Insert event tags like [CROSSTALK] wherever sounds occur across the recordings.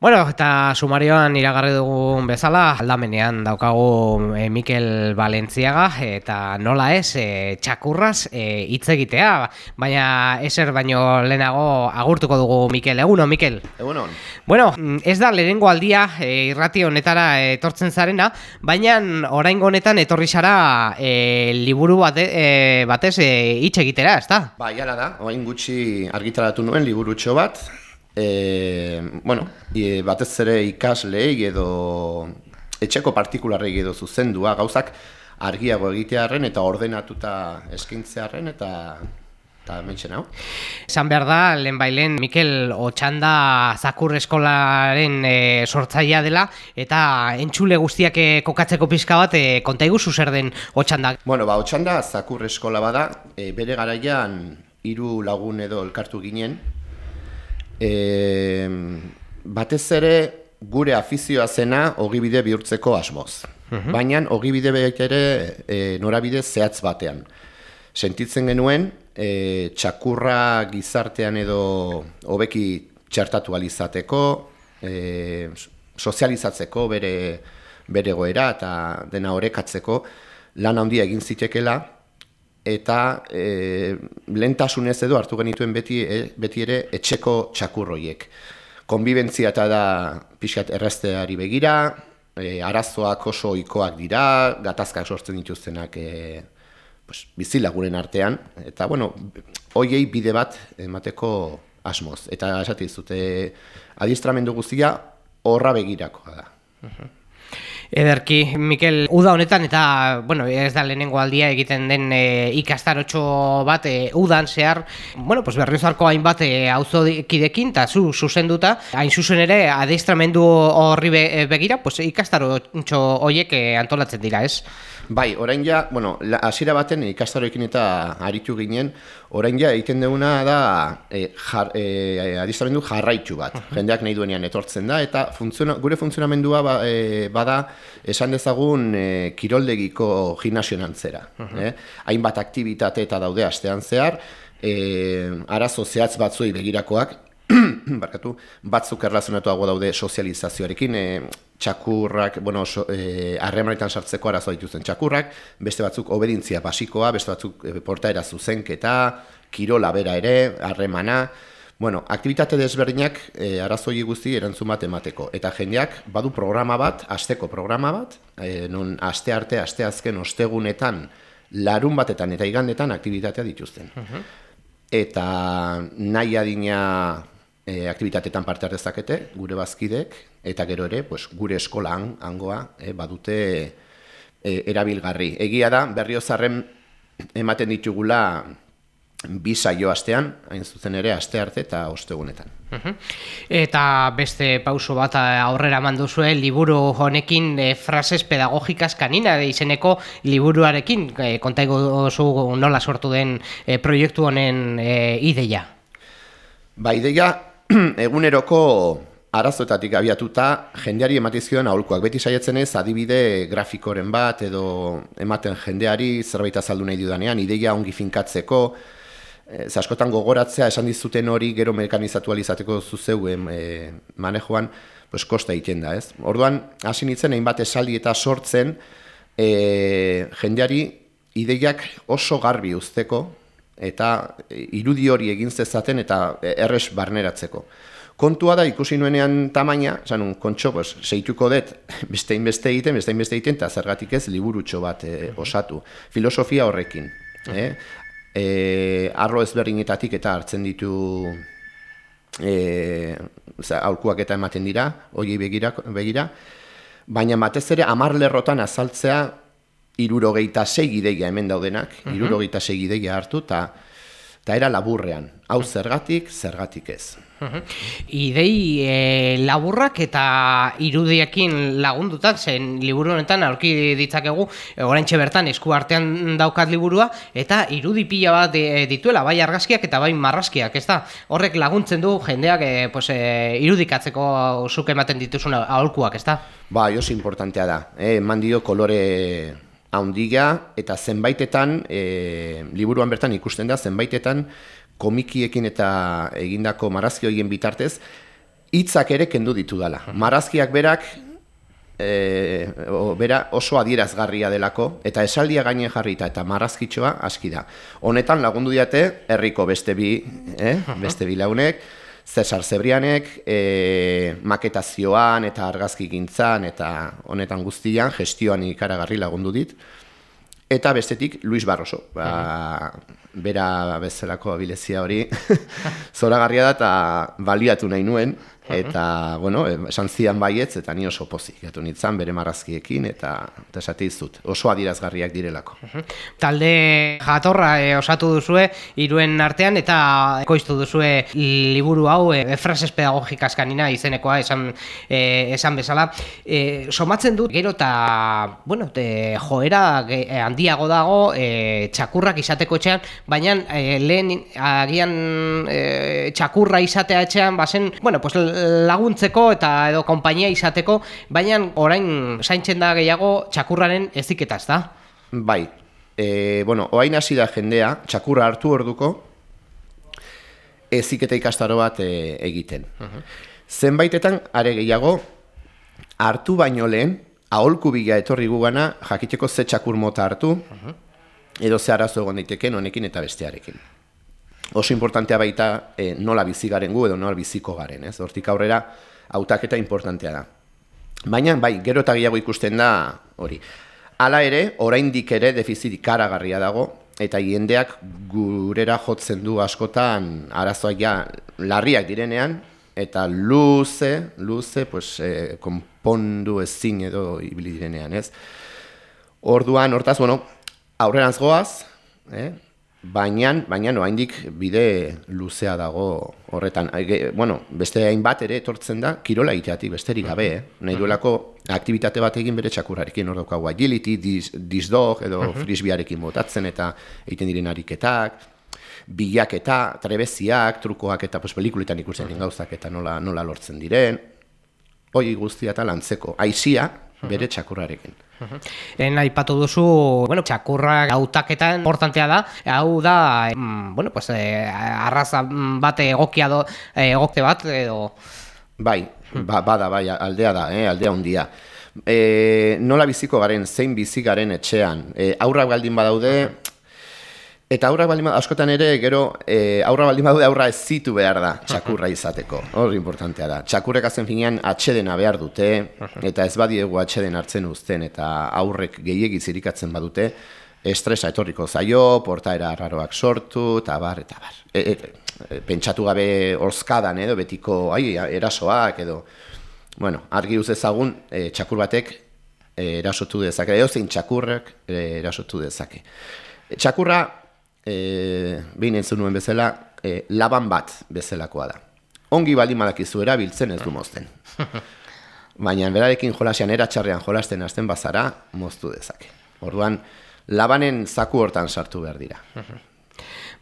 Bueno, eta sumarioan iragarri dugun bezala, aldamenean daukagu e, Mikel Valentziaga, eta nola ez, e, txakurraz e, hitz egitea, baina eser baino lehenago agurtuko dugu Mikel. Eguno, Mikel? Egunon. Bueno, ez da lehenengo aldia e, irrati honetara etortzen zarena, baina orain honetan etorri zara e, liburu bate, e, batez hitz egitera, ez da? Ba, jala da, orain gutxi argitaratu nuen liburutxo bat, e, bueno, e, batez ere ikasleei edo etxeko partikularrei edo zuzendua gauzak argiago egitearren eta ordenatuta eskintzearren eta eta mentxen hau. Esan behar da, lehen bailen, Mikel Otxanda Zakur Eskolaren e, sortzaia dela, eta entxule guztiak e, kokatzeko pizka bat, e, konta iguzu zer den Otxanda? Bueno, ba, Otxanda Zakur Eskola bada, e, bere garaian hiru lagun edo elkartu ginen, e, batez ere gure afizioa zena ogibide bihurtzeko asmoz. Mhm. Baina ogibide behit ere e, norabide zehatz batean. Sentitzen genuen, e, txakurra gizartean edo hobeki txertatu alizateko, e, sozializatzeko bere, bere goera eta dena horrekatzeko lan handia egin zitekela, eta e, lentasunez edo hartu genituen beti, e, beti ere etxeko txakurroiek. Konbibentzia eta da pixkat erresteari begira, e, arazoak oso ikoak dira, gatazkak sortzen dituztenak e, pues, bizilaguren artean, eta bueno, hoiei bide bat emateko asmoz. Eta esati zute adiestramendu guztia horra begirakoa da. Ederki, Mikel, uda honetan eta, bueno, ez da lehenengo aldia egiten den e, ikastarotxo bat e, udan zehar, bueno, pues berriozarko hainbat e, auzo kidekin, eta zu zuzenduta, hain zuzen ere, adeistramendu horri begira, pues ikastarotxo horiek e, antolatzen dira, ez? Bai, orain ja, bueno, hasiera baten ikastaroekin eta aritu ginen, orain ja egiten duguna da e, jar, e, adiestramendu jarraitu bat. Jendeak nahi duenean etortzen da, eta funtziona, gure funtzionamendua ba, e, bada esan dezagun e, kiroldegiko gimnasio antzera. eh? Hainbat aktivitate eta daude astean zehar, e, arazo zehatz batzuei begirakoak, [CLEARS THROAT] barkatu, batzuk erlazionatuago daude sozializazioarekin, e, txakurrak, bueno, so, e, harremanetan sartzeko arazo dituzten txakurrak, beste batzuk obedintzia basikoa, beste batzuk e, portaera zuzenketa, kirola bera ere, harremana, Bueno, aktivitate desberdinak e, arazoi guzti erantzun bat emateko. Eta jendeak badu programa bat, asteko programa bat, e, non aste arte, aste azken, ostegunetan, larun batetan eta igandetan aktivitatea dituzten. Uh Eta nahi adina e, aktivitatetan parte hartezakete, gure bazkidek, eta gero ere, pues, gure eskolan, hangoa, e, badute e, erabilgarri. Egia da, berriozarren ematen ditugula bi saio astean, hain zuzen ere aste arte eta ostegunetan. Eta beste pauso bat aurrera mandu zuen liburu honekin e, frases pedagogikaz kanina de izeneko liburuarekin e, kontaigo zu nola sortu den e, proiektu honen e, ideia. Ba, ideia [CLEARS THROAT] eguneroko arazoetatik abiatuta jendeari ematizioen aholkuak. Beti saiatzen ez adibide grafikoren bat edo ematen jendeari zerbait azaldu nahi dudanean, ideia ongi finkatzeko, e, askotan gogoratzea esan dizuten hori gero mekanizatu alizateko zuzeuen e, manejoan, pues kosta egiten da, ez? Orduan, hasi nintzen, hainbat esaldi eta sortzen, e, jendeari ideiak oso garbi uzteko, eta irudi hori egin zezaten eta erres barneratzeko. Kontua da ikusi nuenean tamaina, esan kontxo, pues, seituko dut, [LAUGHS] beste inbeste egiten, beste inbeste egiten, eta zergatik ez liburutxo bat e, osatu. Filosofia horrekin. Eh? e, arro ezberdinetatik eta hartzen ditu e, aurkuak eta ematen dira, hori begira, begira, baina batez ere amar lerrotan azaltzea irurogeita segi ideia hemen daudenak, uh -huh. irurogeita segi ideia hartu, eta era laburrean, hau zergatik, zergatik ez. Idei e, laburrak eta irudiekin lagundutak zen liburu honetan aurki ditzakegu e, oraintxe bertan esku artean daukat liburua eta irudi pila bat e, dituela bai argazkiak eta bai marrazkiak ez da horrek laguntzen du jendeak e, pues, e, irudikatzeko zuke ematen dituzun aholkuak ez da ba, oso importantea da e, mandio kolore haundiga eta zenbaitetan e, liburuan bertan ikusten da zenbaitetan komikiekin eta egindako marazki horien bitartez, hitzak ere kendu ditu dala. Marrazkiak berak e, o, bera oso adierazgarria delako, eta esaldia gaine jarrita eta marrazkitxoa aski da. Honetan lagundu diate, herriko beste bi, eh? beste bi launek, Cesar Zebrianek, e, maketazioan eta argazki gintzan eta honetan guztian, gestioan ikaragarri lagundu dit. Eta bestetik, Luis Barroso. Ba, bera bezalako abilezia hori, [LAUGHS] zoragarria da eta baliatu nahi nuen. Eta, bueno, esan zian baietz, eta ni oso pozik, gatu nintzen bere marrazkiekin, eta, eta esate izut, oso adirazgarriak direlako. Talde jatorra e, osatu duzue, iruen artean, eta ekoiztu duzue liburu hau, e, frases pedagogikaz kanina izenekoa, esan, e, esan bezala. E, somatzen dut, gero eta, bueno, te, joera handiago dago, e, txakurrak izateko etxean, baina e, lehen agian e, txakurra izatea etxean, bazen, bueno, pues, laguntzeko eta edo konpainia izateko, baina orain zaintzen da gehiago txakurraren eziketaz da? Bai, e, bueno, oain hasi da jendea, txakurra hartu orduko, eziketa ikastaro bat e, egiten. Uh Zenbaitetan, are gehiago, hartu baino lehen, aholku bila etorri gugana, jakiteko ze txakur mota hartu, edo ze arazo egon daiteken honekin eta bestearekin oso importantea baita e, nola bizi garen gu edo nola biziko garen, ez? Hortik aurrera hautaketa importantea da. Baina bai, gero eta gehiago ikusten da hori. Hala ere, oraindik ere defizit ikaragarria dago eta jendeak gurera jotzen du askotan arazoak ja larriak direnean eta luze, luze, pues, e, konpondu ezin edo ibili direnean, ez? Orduan, hortaz, bueno, aurrerantz goaz, eh? Baina, baina oraindik bide luzea dago horretan. bueno, beste hainbat ere etortzen da kirola egiteati besterik gabe, eh? Nahi duelako aktivitate bat egin bere txakurrarekin hor daukagu agility, dis, disdog edo uh frisbiarekin botatzen eta egiten diren ariketak, bilak eta trebeziak, trukoak eta pues, pelikuletan ikusten uh gauzak eta nola, nola lortzen diren. Hoi guztia eta lantzeko. Aizia bere txakurrarekin. En aipatu duzu, bueno, txakurra gautaketan importantea da. Hau da, mm, bueno, pues eh, arraza bate egokia do eh, egokte bat edo bai, ba, bada bai aldea da, eh, aldea hundia. Eh, nola biziko garen, zein bizi garen etxean. Eh, aurra galdin badaude, Eta aurra baldin askotan ere, gero, e, aurra baldin badu aurra ez zitu behar da, txakurra [LAUGHS] izateko. Hor importantea da. Txakurrek azen finean atxedena behar dute, eta ez badiegu atxeden hartzen uzten, eta aurrek gehiagiz irikatzen badute, estresa etorriko zaio, portaera arraroak sortu, eta bar, eta bar. E, e, e, pentsatu gabe orzkadan edo, betiko, ai, erasoak edo, bueno, argi ezagun, e, txakur batek e, erasotu dezake, edo zein txakurrek e, erasotu dezake. Txakurra, e, behin entzun nuen bezala, e, laban bat bezalakoa da. Ongi baldin madakizu erabiltzen ez du mozten. [LAUGHS] Baina berarekin jolasian eratxarrean jolasten hasten bazara, moztu dezake. Orduan, labanen zaku hortan sartu behar dira. [LAUGHS]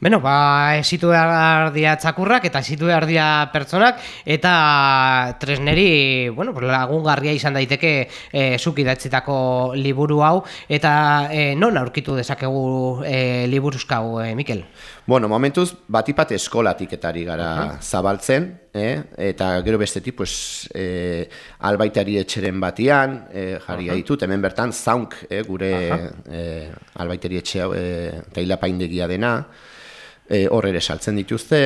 Beno, ba, esitu behar dira txakurrak eta esitu behar dira pertsonak eta tresneri, bueno, lagungarria izan daiteke e, zuki datzitako liburu hau eta e, non aurkitu dezakegu e, liburuzkau, e, Mikel? Bueno, momentuz, batipat eskolatik etari gara zabaltzen, eh? eta gero bestetik, pues, eh, albaitari etxeren batian, eh, jarri uh ditut, hemen bertan, zaunk, eh, gure eh, albaitari etxea, eh, tailapaindegia dena, e, hor ere saltzen dituzte,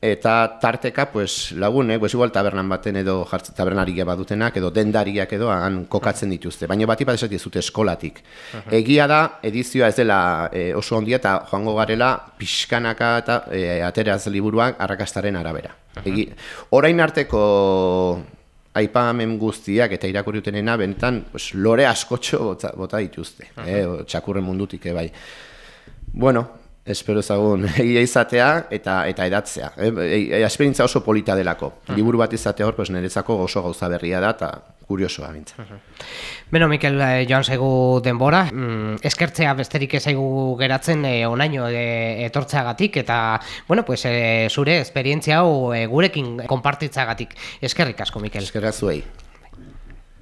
eta tarteka pues, lagunek, pues, igual tabernan baten edo jartzen tabernari badutenak edo dendariak edo han kokatzen dituzte. Baina bat ipat esatik zute eskolatik. Egia da, edizioa ez dela e, oso ondia eta joango garela pixkanaka eta e, ateraz liburuak arrakastaren arabera. Egi, orain arteko aipamen guztiak eta irakurri utenena, bentan pues, lore askotxo bota, bota dituzte. Eh, txakurren mundutik, eh, bai. Bueno, espero ezagun [LAUGHS] egia izatea eta eta edatzea. E, e, esperientzia oso polita delako. Liburu bat izatea hor, pues, nerezako oso gauza berria da eta kuriosoa bintza. Beno, Mikel, eh, joan zaigu denbora, mm, eskertzea besterik ezaigu geratzen eh, onaino eh, etortzeagatik eta, bueno, pues, eh, zure esperientzia hau eh, gurekin konpartitzagatik. Eskerrik asko, Mikel. Eskerrak zuei.